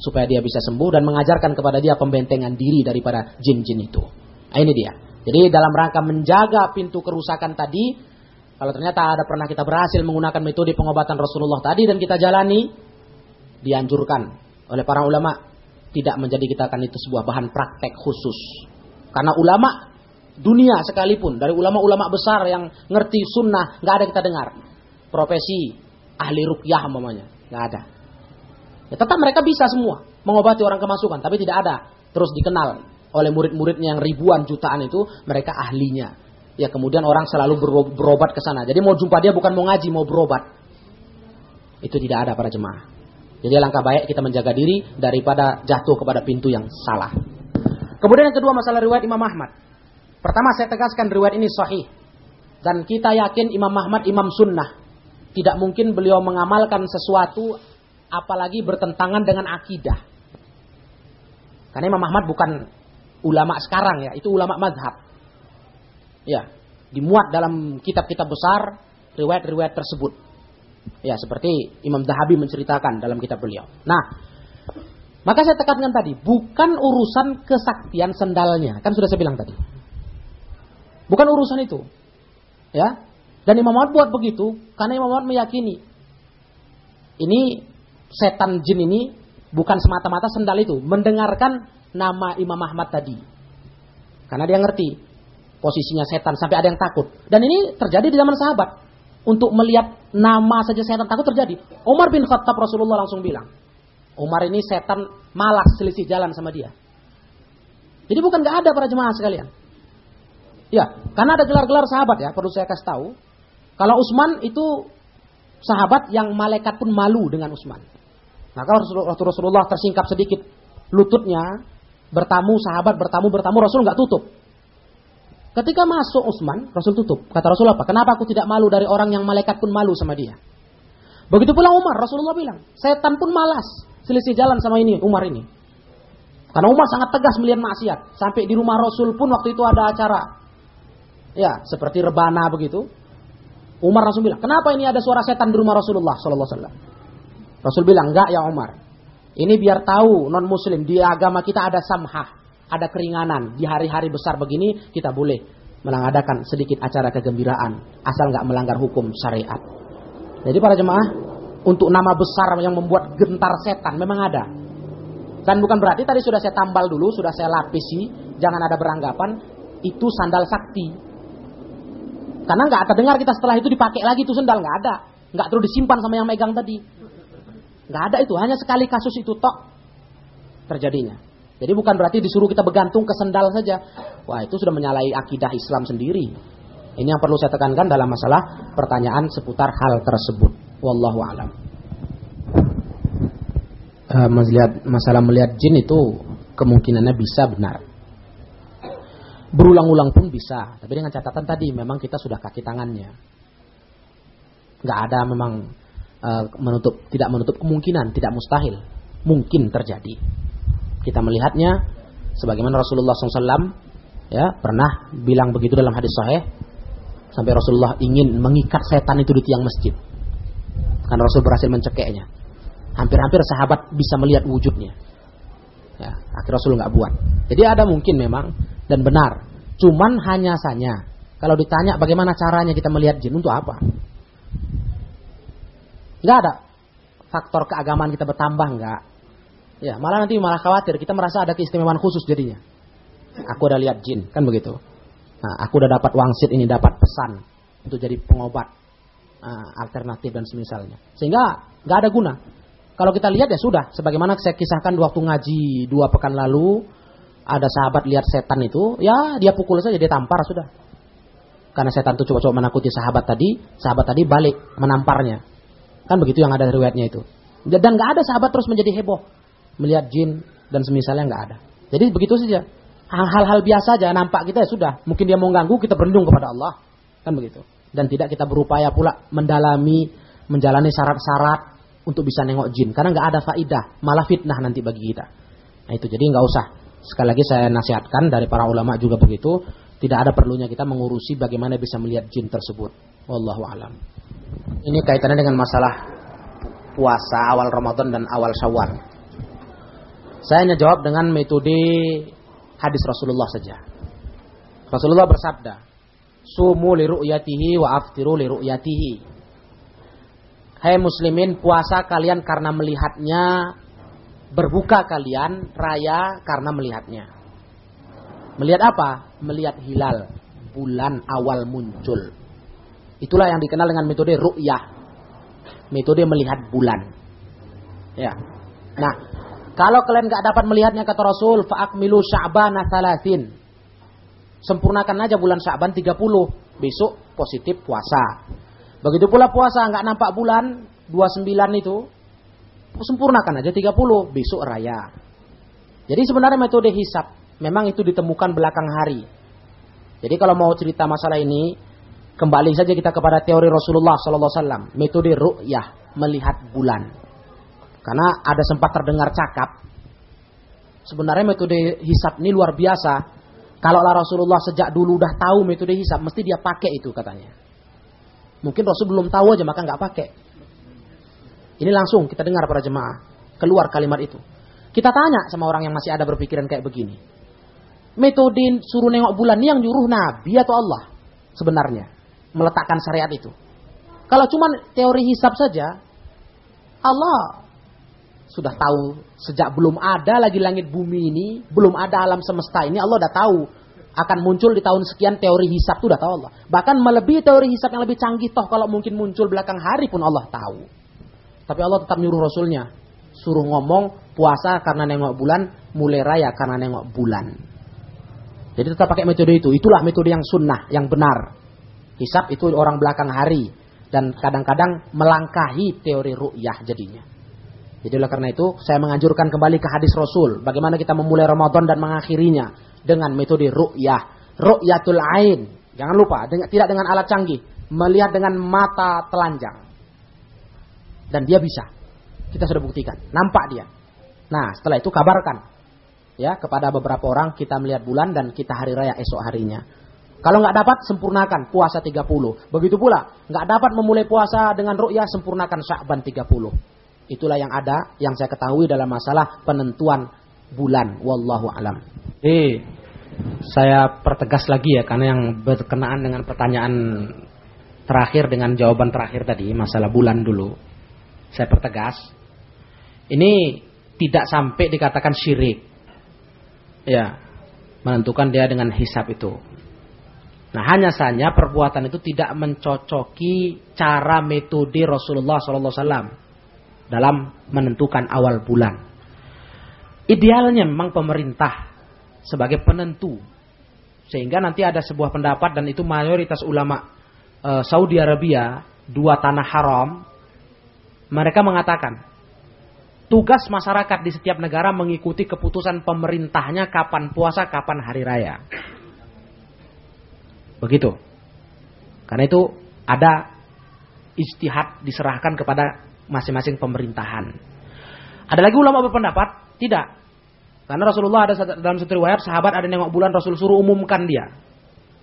supaya dia bisa sembuh dan mengajarkan kepada dia pembentengan diri daripada jin-jin itu. Nah, ini dia. Jadi dalam rangka menjaga pintu kerusakan tadi, kalau ternyata ada pernah kita berhasil menggunakan metode pengobatan Rasulullah tadi dan kita jalani, dianjurkan oleh para ulama tidak menjadi kita akan itu sebuah bahan praktek khusus. Karena ulama dunia sekalipun dari ulama-ulama besar yang ngerti sunnah nggak ada kita dengar profesi ahli rukyah umpamanya nggak ada. Ya, tetap mereka bisa semua mengobati orang kemasukan, tapi tidak ada terus dikenal oleh murid-muridnya yang ribuan jutaan itu mereka ahlinya Ya kemudian orang selalu berobat ke sana. Jadi mau jumpa dia bukan mau ngaji, mau berobat. Itu tidak ada para jemaah. Jadi langkah baik kita menjaga diri daripada jatuh kepada pintu yang salah. Kemudian yang kedua masalah riwayat Imam Ahmad. Pertama saya tegaskan riwayat ini sahih. Dan kita yakin Imam Ahmad imam sunnah. Tidak mungkin beliau mengamalkan sesuatu apalagi bertentangan dengan akidah. Karena Imam Ahmad bukan ulama sekarang ya, itu ulama madhab. Ya, dimuat dalam kitab-kitab besar riwayat-riwayat tersebut. Ya, seperti Imam Zahabi menceritakan dalam kitab beliau. Nah, maka saya tekankan tadi, bukan urusan kesaktian sendalnya. Kan sudah saya bilang tadi. Bukan urusan itu. Ya. Dan Imam Ahmad buat begitu karena Imam Ahmad meyakini ini setan jin ini bukan semata-mata sendal itu, mendengarkan nama Imam Ahmad tadi. Karena dia ngerti posisinya setan sampai ada yang takut. Dan ini terjadi di zaman sahabat. Untuk melihat nama saja setan takut terjadi. Umar bin Khattab Rasulullah langsung bilang, Umar ini setan malas selisih jalan sama dia. Jadi bukan gak ada para jemaah sekalian. Ya, karena ada gelar-gelar sahabat ya, perlu saya kasih tahu. Kalau Utsman itu sahabat yang malaikat pun malu dengan Utsman. Nah, kalau Rasulullah tersingkap sedikit lututnya, bertamu sahabat bertamu bertamu Rasul nggak tutup. Ketika masuk Utsman, Rasul tutup. Kata Rasul apa? Kenapa aku tidak malu dari orang yang malaikat pun malu sama dia? Begitu pula Umar, Rasulullah bilang, setan pun malas selisih jalan sama ini Umar ini. Karena Umar sangat tegas melihat maksiat. Sampai di rumah Rasul pun waktu itu ada acara. Ya, seperti rebana begitu. Umar langsung bilang, kenapa ini ada suara setan di rumah Rasulullah Sallallahu Wasallam? Rasul bilang, enggak ya Umar. Ini biar tahu non Muslim di agama kita ada samhah ada keringanan di hari-hari besar begini kita boleh mengadakan sedikit acara kegembiraan asal nggak melanggar hukum syariat. Jadi para jemaah untuk nama besar yang membuat gentar setan memang ada. Dan bukan berarti tadi sudah saya tambal dulu, sudah saya lapisi, jangan ada beranggapan itu sandal sakti. Karena nggak terdengar kita setelah itu dipakai lagi itu sandal nggak ada, nggak terus disimpan sama yang megang tadi. Nggak ada itu, hanya sekali kasus itu tok terjadinya. Jadi bukan berarti disuruh kita bergantung ke sendal saja. Wah, itu sudah menyalahi akidah Islam sendiri. Ini yang perlu saya tekankan dalam masalah pertanyaan seputar hal tersebut. Wallahu alam. Uh, melihat masalah melihat jin itu kemungkinannya bisa benar. Berulang-ulang pun bisa, tapi dengan catatan tadi memang kita sudah kaki tangannya. Nggak ada memang uh, menutup tidak menutup kemungkinan, tidak mustahil, mungkin terjadi. Kita melihatnya sebagaimana Rasulullah SAW ya pernah bilang begitu dalam hadis sahih sampai Rasulullah ingin mengikat setan itu di tiang masjid. Karena Rasul berhasil mencekeknya. Hampir-hampir sahabat bisa melihat wujudnya. Ya akhir Rasul nggak buat. Jadi ada mungkin memang dan benar. Cuman hanya saja kalau ditanya bagaimana caranya kita melihat jin untuk apa nggak ada faktor keagamaan kita bertambah nggak Ya, malah nanti malah khawatir kita merasa ada keistimewaan khusus jadinya. Aku udah lihat jin, kan begitu. Nah, aku udah dapat wangsit ini, dapat pesan untuk jadi pengobat uh, alternatif dan semisalnya. Sehingga nggak ada guna. Kalau kita lihat ya sudah, sebagaimana saya kisahkan waktu ngaji dua pekan lalu, ada sahabat lihat setan itu, ya dia pukul saja, dia tampar sudah. Karena setan itu coba-coba menakuti sahabat tadi, sahabat tadi balik menamparnya. Kan begitu yang ada riwayatnya itu. Dan nggak ada sahabat terus menjadi heboh melihat jin dan semisalnya nggak ada. Jadi begitu saja. Hal-hal biasa aja nampak kita ya sudah. Mungkin dia mau ganggu kita berlindung kepada Allah. Kan begitu. Dan tidak kita berupaya pula mendalami, menjalani syarat-syarat untuk bisa nengok jin. Karena nggak ada faidah, malah fitnah nanti bagi kita. Nah itu jadi nggak usah. Sekali lagi saya nasihatkan dari para ulama juga begitu. Tidak ada perlunya kita mengurusi bagaimana bisa melihat jin tersebut. Wallahu alam. Ini kaitannya dengan masalah puasa awal Ramadan dan awal Syawal. Saya hanya jawab dengan metode hadis Rasulullah saja. Rasulullah bersabda, "Sumu li ru'yatihi wa aftiru li ru'yatihi." Hai muslimin, puasa kalian karena melihatnya, berbuka kalian raya karena melihatnya. Melihat apa? Melihat hilal, bulan awal muncul. Itulah yang dikenal dengan metode ru'yah. Metode melihat bulan. Ya. Nah, kalau kalian gak dapat melihatnya kata Rasul, faakmilu sya'bana salasin. Sempurnakan aja bulan Syaban 30. Besok positif puasa. Begitu pula puasa nggak nampak bulan 29 itu sempurnakan aja 30, besok raya. Jadi sebenarnya metode hisap memang itu ditemukan belakang hari. Jadi kalau mau cerita masalah ini, kembali saja kita kepada teori Rasulullah sallallahu alaihi wasallam, metode ru'yah, melihat bulan. Karena ada sempat terdengar cakap sebenarnya metode hisap ini luar biasa. Kalau Rasulullah sejak dulu udah tahu metode hisap, mesti dia pakai itu katanya. Mungkin Rasul belum tahu aja maka nggak pakai. Ini langsung kita dengar para jemaah keluar kalimat itu. Kita tanya sama orang yang masih ada berpikiran kayak begini. Metode suruh nengok bulan ini yang nyuruh Nabi atau Allah sebenarnya meletakkan syariat itu. Kalau cuma teori hisap saja, Allah sudah tahu sejak belum ada lagi langit bumi ini, belum ada alam semesta ini, Allah udah tahu akan muncul di tahun sekian teori hisap itu udah tahu Allah. Bahkan melebihi teori hisap yang lebih canggih toh kalau mungkin muncul belakang hari pun Allah tahu. Tapi Allah tetap nyuruh Rasulnya suruh ngomong puasa karena nengok bulan, mulai raya karena nengok bulan. Jadi tetap pakai metode itu. Itulah metode yang sunnah, yang benar. Hisap itu orang belakang hari dan kadang-kadang melangkahi teori ru'yah jadinya. Jadi oleh karena itu saya menganjurkan kembali ke hadis Rasul. Bagaimana kita memulai Ramadan dan mengakhirinya dengan metode ru'yah. Ru'yatul ain. Jangan lupa, tidak dengan alat canggih. Melihat dengan mata telanjang. Dan dia bisa. Kita sudah buktikan. Nampak dia. Nah setelah itu kabarkan. Ya kepada beberapa orang kita melihat bulan dan kita hari raya esok harinya. Kalau nggak dapat sempurnakan puasa 30. Begitu pula nggak dapat memulai puasa dengan ru'yah sempurnakan Sya'ban 30. Itulah yang ada yang saya ketahui dalam masalah penentuan bulan. Wallahu alam. Eh, saya pertegas lagi ya karena yang berkenaan dengan pertanyaan terakhir dengan jawaban terakhir tadi masalah bulan dulu. Saya pertegas. Ini tidak sampai dikatakan syirik. Ya, menentukan dia dengan hisap itu. Nah, hanya saja perbuatan itu tidak mencocoki cara metode Rasulullah SAW dalam menentukan awal bulan. Idealnya memang pemerintah sebagai penentu. Sehingga nanti ada sebuah pendapat dan itu mayoritas ulama e, Saudi Arabia, dua tanah haram, mereka mengatakan tugas masyarakat di setiap negara mengikuti keputusan pemerintahnya kapan puasa, kapan hari raya. Begitu. Karena itu ada istihad diserahkan kepada masing-masing pemerintahan. Ada lagi ulama berpendapat, tidak. Karena Rasulullah ada dalam satu riwayat sahabat ada nengok bulan Rasul suruh umumkan dia.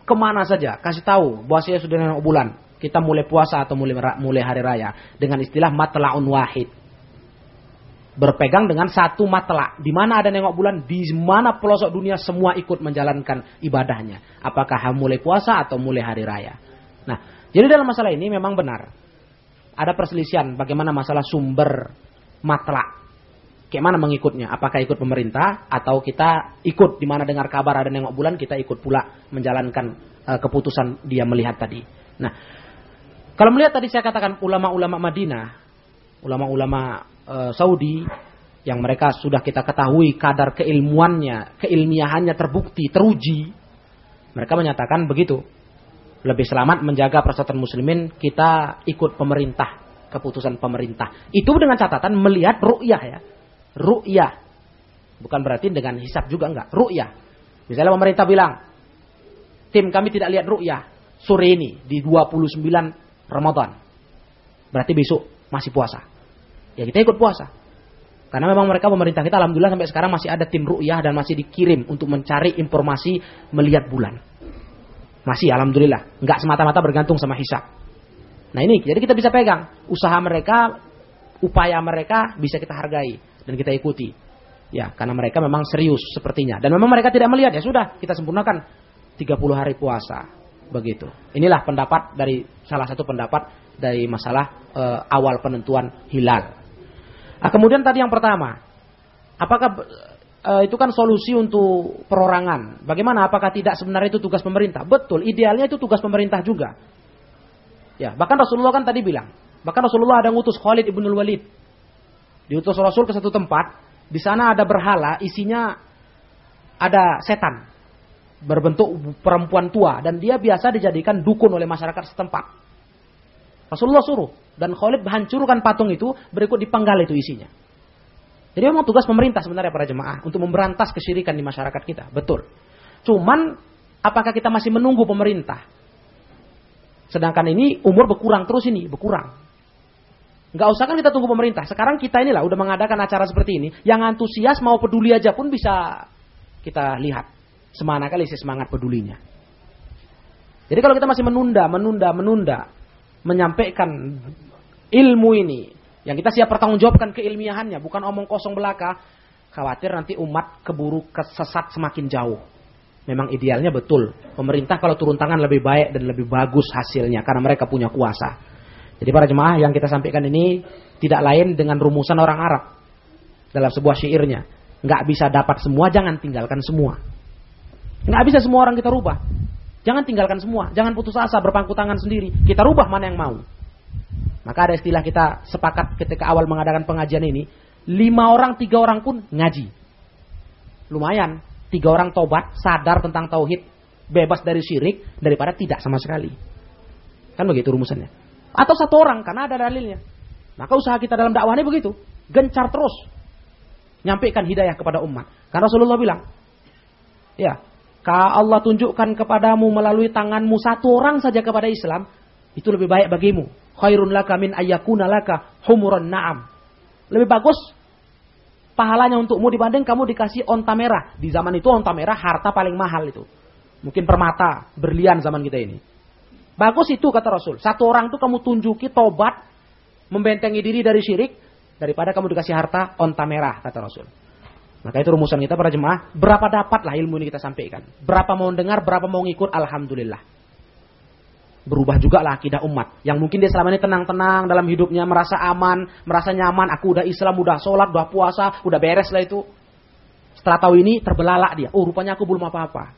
Ke mana saja, kasih tahu bahwa saya sudah nengok bulan. Kita mulai puasa atau mulai mulai hari raya dengan istilah matlaun wahid. Berpegang dengan satu matla. Di mana ada nengok bulan, di mana pelosok dunia semua ikut menjalankan ibadahnya. Apakah mulai puasa atau mulai hari raya. Nah, jadi dalam masalah ini memang benar ada perselisihan bagaimana masalah sumber matla. Kayak mana mengikutnya? Apakah ikut pemerintah atau kita ikut di mana dengar kabar ada nengok bulan kita ikut pula menjalankan uh, keputusan dia melihat tadi. Nah, kalau melihat tadi saya katakan ulama-ulama Madinah, ulama-ulama uh, Saudi yang mereka sudah kita ketahui kadar keilmuannya, keilmiahannya terbukti, teruji. Mereka menyatakan begitu. Lebih selamat menjaga persatuan muslimin kita ikut pemerintah keputusan pemerintah. Itu dengan catatan melihat ru'yah ya. Ru'yah. Bukan berarti dengan hisap juga enggak. Ru'yah. Misalnya pemerintah bilang tim kami tidak lihat ru'yah sore ini di 29 Ramadan. Berarti besok masih puasa ya kita ikut puasa karena memang mereka pemerintah kita alhamdulillah sampai sekarang masih ada tim ru'yah dan masih dikirim untuk mencari informasi melihat bulan masih alhamdulillah. Nggak semata-mata bergantung sama hisab. Nah ini, jadi kita bisa pegang. Usaha mereka, upaya mereka bisa kita hargai. Dan kita ikuti. Ya, karena mereka memang serius sepertinya. Dan memang mereka tidak melihat. Ya sudah, kita sempurnakan 30 hari puasa. Begitu. Inilah pendapat dari salah satu pendapat dari masalah e, awal penentuan hilal. Nah, kemudian tadi yang pertama, apakah uh, itu kan solusi untuk perorangan. Bagaimana? Apakah tidak sebenarnya itu tugas pemerintah? Betul, idealnya itu tugas pemerintah juga. Ya, bahkan Rasulullah kan tadi bilang, bahkan Rasulullah ada ngutus Khalid ibnul Walid. Diutus Rasul ke satu tempat, di sana ada berhala, isinya ada setan. berbentuk perempuan tua dan dia biasa dijadikan dukun oleh masyarakat setempat. Rasulullah suruh dan Khalid hancurkan patung itu berikut dipenggal itu isinya. Jadi memang tugas pemerintah sebenarnya para jemaah untuk memberantas kesyirikan di masyarakat kita, betul. Cuman apakah kita masih menunggu pemerintah? Sedangkan ini umur berkurang terus ini, berkurang. Nggak usah kan kita tunggu pemerintah. Sekarang kita inilah udah mengadakan acara seperti ini. Yang antusias mau peduli aja pun bisa kita lihat. Semana kali sih semangat pedulinya. Jadi kalau kita masih menunda, menunda, menunda. Menyampaikan ilmu ini. Yang kita siap pertanggungjawabkan keilmiahannya. Bukan omong kosong belaka. Khawatir nanti umat keburu kesesat semakin jauh. Memang idealnya betul. Pemerintah kalau turun tangan lebih baik dan lebih bagus hasilnya. Karena mereka punya kuasa. Jadi para jemaah yang kita sampaikan ini tidak lain dengan rumusan orang Arab. Dalam sebuah syairnya. Nggak bisa dapat semua, jangan tinggalkan semua. Nggak bisa semua orang kita rubah. Jangan tinggalkan semua. Jangan putus asa berpangku tangan sendiri. Kita rubah mana yang mau. Maka ada istilah kita sepakat ketika awal mengadakan pengajian ini. Lima orang, tiga orang pun ngaji. Lumayan tiga orang tobat, sadar tentang tauhid, bebas dari syirik daripada tidak sama sekali. Kan begitu rumusannya. Atau satu orang karena ada dalilnya. Maka usaha kita dalam dakwahnya begitu, gencar terus nyampaikan hidayah kepada umat. Karena Rasulullah bilang, ya, Allah tunjukkan kepadamu melalui tanganmu satu orang saja kepada Islam, itu lebih baik bagimu. Khairun laka min ayyakuna laka humuran na'am. Lebih bagus pahalanya untukmu dibanding kamu dikasih onta merah. Di zaman itu onta merah harta paling mahal itu. Mungkin permata, berlian zaman kita ini. Bagus itu kata Rasul. Satu orang itu kamu tunjuki tobat, membentengi diri dari syirik, daripada kamu dikasih harta onta merah kata Rasul. Maka itu rumusan kita para jemaah. Berapa dapatlah ilmu ini kita sampaikan. Berapa mau dengar, berapa mau ngikut, Alhamdulillah berubah juga lah akidah umat. Yang mungkin dia selama ini tenang-tenang dalam hidupnya, merasa aman, merasa nyaman, aku udah Islam, udah sholat, udah puasa, udah beres lah itu. Setelah tahu ini terbelalak dia. Oh rupanya aku belum apa-apa.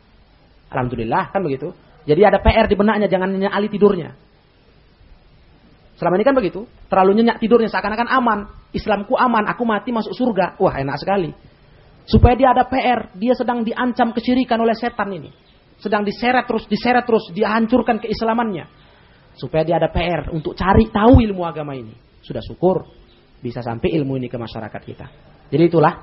Alhamdulillah kan begitu. Jadi ada PR di benaknya, jangan nyenyak ali tidurnya. Selama ini kan begitu. Terlalu nyenyak tidurnya seakan-akan aman. Islamku aman, aku mati masuk surga. Wah enak sekali. Supaya dia ada PR, dia sedang diancam kesyirikan oleh setan ini sedang diseret terus, diseret terus, dihancurkan keislamannya. Supaya dia ada PR untuk cari tahu ilmu agama ini. Sudah syukur bisa sampai ilmu ini ke masyarakat kita. Jadi itulah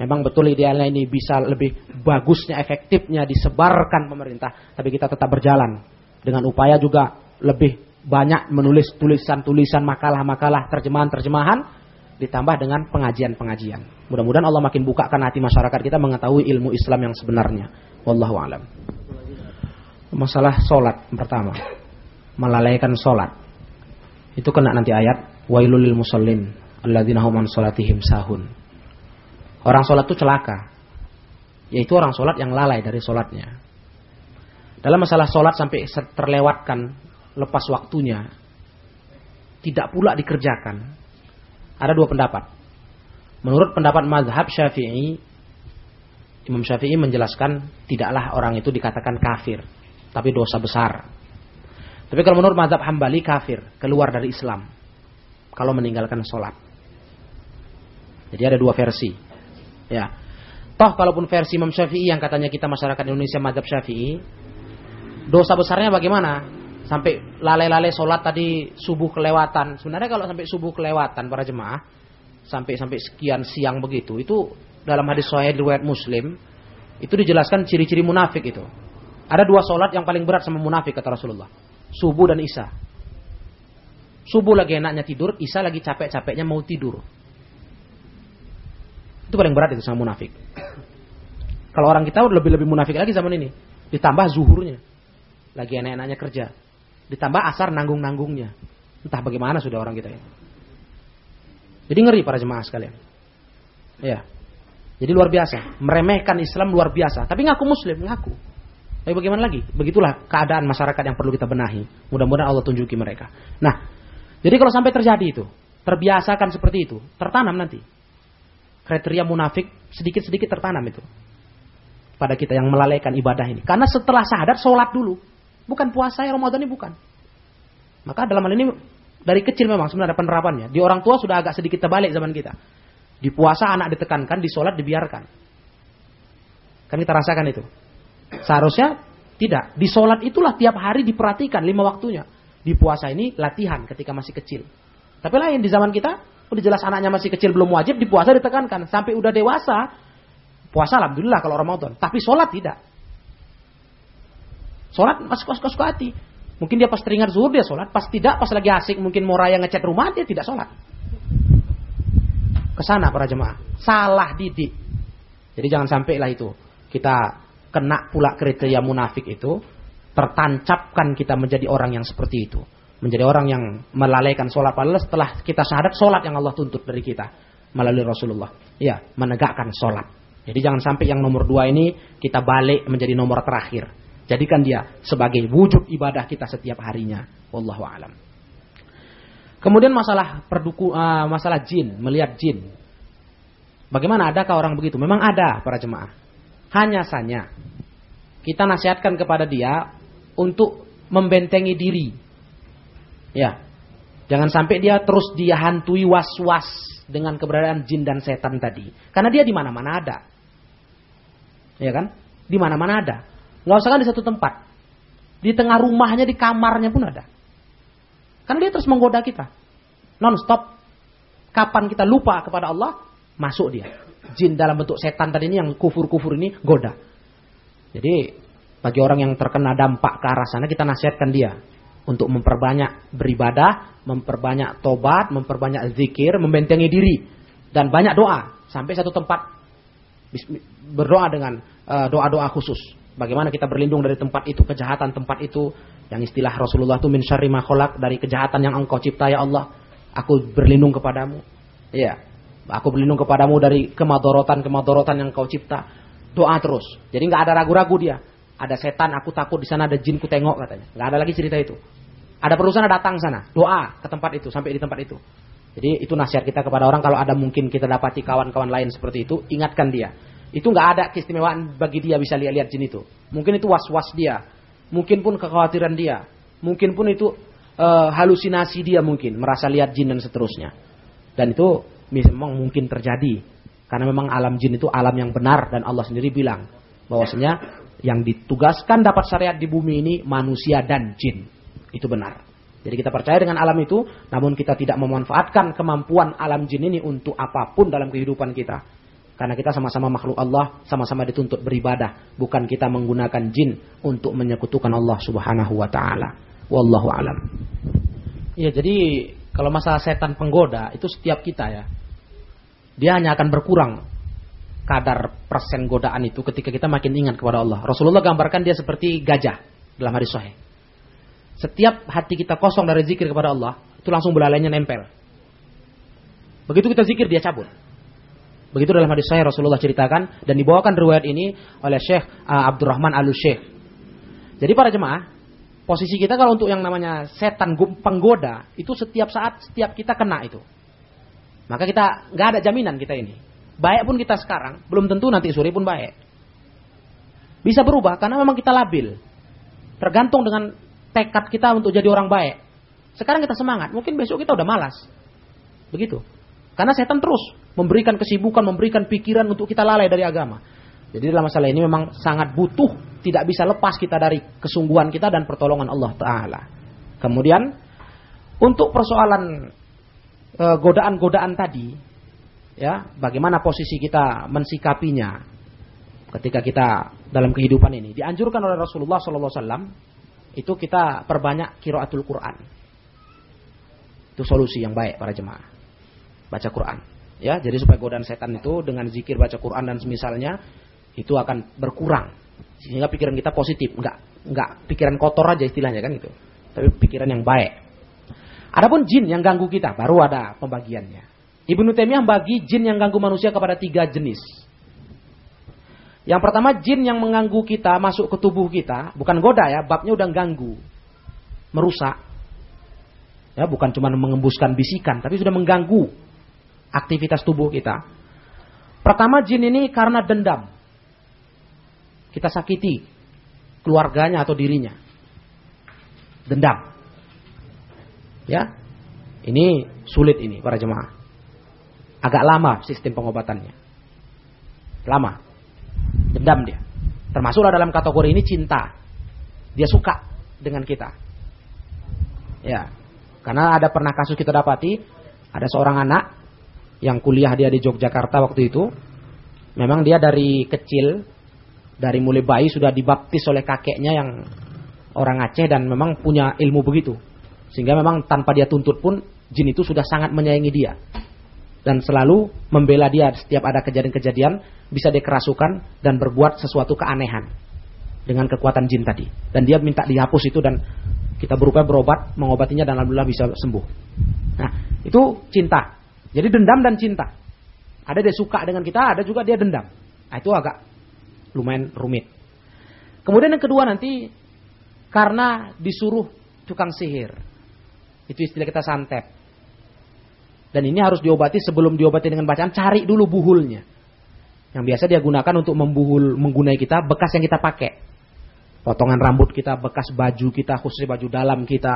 memang betul idealnya ini bisa lebih bagusnya, efektifnya disebarkan pemerintah. Tapi kita tetap berjalan dengan upaya juga lebih banyak menulis tulisan-tulisan makalah-makalah, terjemahan-terjemahan ditambah dengan pengajian-pengajian. Mudah-mudahan Allah makin bukakan hati masyarakat kita mengetahui ilmu Islam yang sebenarnya. Wallahu alam masalah solat pertama. Melalaikan solat itu kena nanti ayat wailul lil musallin alladzina hum an salatihim sahun. Orang solat itu celaka. Yaitu orang solat yang lalai dari solatnya dalam masalah solat sampai terlewatkan lepas waktunya tidak pula dikerjakan. Ada dua pendapat. Menurut pendapat mazhab syafi'i Imam Syafi'i menjelaskan tidaklah orang itu dikatakan kafir tapi dosa besar. Tapi kalau menurut mazhab Hambali kafir, keluar dari Islam kalau meninggalkan sholat. Jadi ada dua versi. Ya. Toh kalaupun versi Imam Syafi'i yang katanya kita masyarakat Indonesia mazhab Syafi'i, dosa besarnya bagaimana? Sampai lalai-lalai sholat tadi subuh kelewatan. Sebenarnya kalau sampai subuh kelewatan para jemaah, sampai sampai sekian siang begitu, itu dalam hadis Sahih riwayat Muslim, itu dijelaskan ciri-ciri munafik itu. Ada dua solat yang paling berat sama munafik kata Rasulullah. Subuh dan Isya. Subuh lagi enaknya tidur, Isya lagi capek-capeknya mau tidur. Itu paling berat itu sama munafik. [COUGHS] Kalau orang kita lebih-lebih munafik lagi zaman ini. Ditambah zuhurnya. Lagi enak-enaknya kerja. Ditambah asar nanggung-nanggungnya. Entah bagaimana sudah orang kita ini. Jadi ngeri para jemaah sekalian. Ya. Jadi luar biasa. Meremehkan Islam luar biasa. Tapi ngaku muslim, ngaku. Tapi bagaimana lagi? Begitulah keadaan masyarakat yang perlu kita benahi. Mudah-mudahan Allah tunjuki mereka. Nah, jadi kalau sampai terjadi itu, terbiasakan seperti itu, tertanam nanti. Kriteria munafik sedikit-sedikit tertanam itu. Pada kita yang melalaikan ibadah ini. Karena setelah sadar, sholat dulu. Bukan puasa ya Ramadan ini bukan. Maka dalam hal ini dari kecil memang sebenarnya penerapannya. Di orang tua sudah agak sedikit terbalik zaman kita. Di puasa anak ditekankan, di sholat dibiarkan. Kan kita rasakan itu. Seharusnya tidak. Di sholat itulah tiap hari diperhatikan lima waktunya. Di puasa ini latihan ketika masih kecil. Tapi lain di zaman kita, udah jelas anaknya masih kecil belum wajib, di puasa ditekankan. Sampai udah dewasa, puasa alhamdulillah kalau Ramadan. Tapi sholat tidak. Sholat masih suka-suka hati. Mungkin dia pas teringat zuhur dia sholat, pas tidak, pas lagi asik mungkin mau raya ngecat rumah dia tidak sholat. Ke sana para jemaah, salah didik. Jadi jangan sampai lah itu kita kena pula kriteria munafik itu, tertancapkan kita menjadi orang yang seperti itu. Menjadi orang yang melalaikan sholat. Padahal setelah kita syahadat sholat yang Allah tuntut dari kita. Melalui Rasulullah. Ya, menegakkan sholat. Jadi jangan sampai yang nomor dua ini kita balik menjadi nomor terakhir. Jadikan dia sebagai wujud ibadah kita setiap harinya. Wallahu alam. Kemudian masalah perduku, uh, masalah jin, melihat jin. Bagaimana adakah orang begitu? Memang ada para jemaah. Hanya saja kita nasihatkan kepada dia untuk membentengi diri. Ya. Jangan sampai dia terus dia hantui was-was dengan keberadaan jin dan setan tadi. Karena dia di mana-mana ada. Ya kan? Di mana-mana ada. Nggak usah kan di satu tempat. Di tengah rumahnya, di kamarnya pun ada. Karena dia terus menggoda kita. Non-stop. Kapan kita lupa kepada Allah, masuk dia. Jin dalam bentuk setan tadi ini yang kufur-kufur ini goda. Jadi bagi orang yang terkena dampak ke arah sana kita nasihatkan dia untuk memperbanyak beribadah, memperbanyak tobat, memperbanyak zikir, membentengi diri dan banyak doa sampai satu tempat berdoa dengan eh, doa-doa uh, khusus. Bagaimana kita berlindung dari tempat itu, kejahatan tempat itu, yang istilah Rasulullah itu min syarri dari kejahatan yang engkau cipta ya Allah. Aku berlindung kepadamu. Iya. Aku berlindung kepadamu dari kemadorotan-kemadorotan yang kau cipta. Doa terus. Jadi nggak ada ragu-ragu dia ada setan, aku takut di sana ada jin ku tengok katanya. Nggak ada lagi cerita itu. Ada perusahaan datang sana, doa ke tempat itu sampai di tempat itu. Jadi itu nasihat kita kepada orang kalau ada mungkin kita dapati kawan-kawan lain seperti itu, ingatkan dia. Itu nggak ada keistimewaan bagi dia bisa lihat-lihat jin itu. Mungkin itu was-was dia, mungkin pun kekhawatiran dia, mungkin pun itu uh, halusinasi dia mungkin merasa lihat jin dan seterusnya. Dan itu memang mungkin terjadi karena memang alam jin itu alam yang benar dan Allah sendiri bilang bahwasanya yang ditugaskan dapat syariat di bumi ini manusia dan jin. Itu benar. Jadi kita percaya dengan alam itu, namun kita tidak memanfaatkan kemampuan alam jin ini untuk apa pun dalam kehidupan kita. Karena kita sama-sama makhluk Allah, sama-sama dituntut beribadah, bukan kita menggunakan jin untuk menyekutukan Allah Subhanahu wa taala. Wallahu alam. Ya, jadi kalau masalah setan penggoda itu setiap kita ya. Dia hanya akan berkurang kadar persen godaan itu ketika kita makin ingat kepada Allah. Rasulullah gambarkan dia seperti gajah dalam hadis sahih. Setiap hati kita kosong dari zikir kepada Allah, itu langsung belalainya nempel. Begitu kita zikir dia cabut. Begitu dalam hadis sahih Rasulullah ceritakan dan dibawakan riwayat ini oleh Syekh uh, Abdurrahman Al-Syekh. Jadi para jemaah, posisi kita kalau untuk yang namanya setan penggoda itu setiap saat setiap kita kena itu. Maka kita nggak ada jaminan kita ini. Baik pun kita sekarang, belum tentu nanti sore pun baik. Bisa berubah karena memang kita labil. Tergantung dengan tekad kita untuk jadi orang baik. Sekarang kita semangat, mungkin besok kita udah malas. Begitu. Karena setan terus memberikan kesibukan, memberikan pikiran untuk kita lalai dari agama. Jadi dalam masalah ini memang sangat butuh, tidak bisa lepas kita dari kesungguhan kita dan pertolongan Allah Ta'ala. Kemudian, untuk persoalan eh, godaan-godaan tadi, ya bagaimana posisi kita mensikapinya ketika kita dalam kehidupan ini. Dianjurkan oleh Rasulullah SAW itu kita perbanyak kiraatul Quran. Itu solusi yang baik para jemaah. Baca Quran. Ya jadi supaya godaan setan itu dengan zikir baca Quran dan semisalnya itu akan berkurang sehingga pikiran kita positif nggak nggak pikiran kotor aja istilahnya kan itu tapi pikiran yang baik adapun jin yang ganggu kita baru ada pembagiannya Ibnu Taimiyah bagi jin yang ganggu manusia kepada tiga jenis. Yang pertama jin yang mengganggu kita masuk ke tubuh kita, bukan goda ya, babnya udah ganggu, merusak. Ya, bukan cuma mengembuskan bisikan, tapi sudah mengganggu aktivitas tubuh kita. Pertama jin ini karena dendam. Kita sakiti keluarganya atau dirinya. Dendam. Ya. Ini sulit ini para jemaah. Agak lama sistem pengobatannya. Lama. Dendam dia. Termasuklah dalam kategori ini cinta. Dia suka dengan kita. Ya. Karena ada pernah kasus kita dapati ada seorang anak yang kuliah dia di Yogyakarta waktu itu. Memang dia dari kecil dari mulai bayi sudah dibaptis oleh kakeknya yang orang Aceh dan memang punya ilmu begitu. Sehingga memang tanpa dia tuntut pun jin itu sudah sangat menyayangi dia. Dan selalu membela dia setiap ada kejadian-kejadian bisa dikerasukan dan berbuat sesuatu keanehan dengan kekuatan jin tadi. Dan dia minta dihapus itu dan kita berupaya berobat, mengobatinya dan alhamdulillah bisa sembuh. Nah, itu cinta. Jadi dendam dan cinta. Ada dia suka dengan kita, ada juga dia dendam. Nah, itu agak lumayan rumit. Kemudian yang kedua nanti karena disuruh tukang sihir. Itu istilah kita santet. Dan ini harus diobati sebelum diobati dengan bacaan, cari dulu buhulnya. Yang biasa dia gunakan untuk membuhul menggunai kita bekas yang kita pakai potongan rambut kita, bekas baju kita, khususnya baju dalam kita.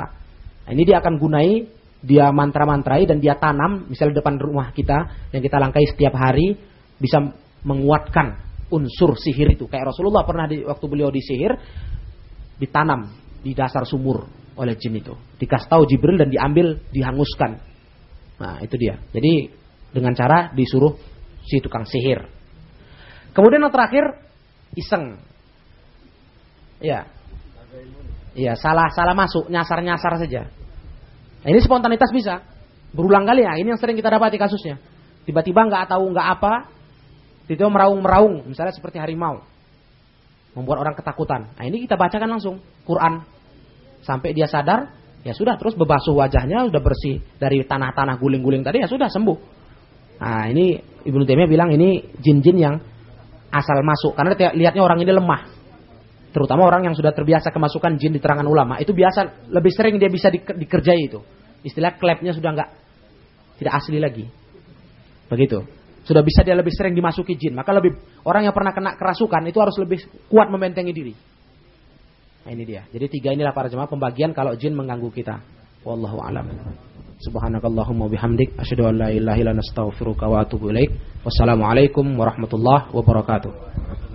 Nah, ini dia akan gunai, dia mantra-mantrai dan dia tanam, misalnya depan rumah kita yang kita langkai setiap hari bisa menguatkan unsur sihir itu. Kayak Rasulullah pernah di, waktu beliau disihir ditanam di dasar sumur oleh jin itu. Dikasih tahu Jibril dan diambil, dihanguskan. Nah, itu dia. Jadi dengan cara disuruh si tukang sihir. Kemudian yang terakhir iseng. Iya. Iya, salah salah masuk, nyasar-nyasar saja. Nah, ini spontanitas bisa. Berulang kali ya, ini yang sering kita dapati kasusnya. Tiba-tiba nggak tahu nggak apa, tiba-tiba meraung-meraung, misalnya seperti harimau. Membuat orang ketakutan. Nah, ini kita bacakan langsung Quran. Sampai dia sadar, ya sudah terus bebasuh wajahnya sudah bersih dari tanah-tanah guling-guling tadi ya sudah sembuh. Nah, ini Ibnu Taimiyah bilang ini jin-jin yang asal masuk karena lihatnya orang ini lemah terutama orang yang sudah terbiasa kemasukan jin di terangan ulama, itu biasa lebih sering dia bisa dikerjai itu. Istilah klepnya sudah enggak tidak asli lagi. Begitu. Sudah bisa dia lebih sering dimasuki jin, maka lebih orang yang pernah kena kerasukan itu harus lebih kuat membentengi diri. Nah, ini dia. Jadi tiga inilah para jemaah pembagian kalau jin mengganggu kita. Wallahu alam. Subhanakallahumma bihamdik asyhadu an la ilaha illa anta astaghfiruka wa atubu ilaik. Wassalamualaikum warahmatullahi wabarakatuh.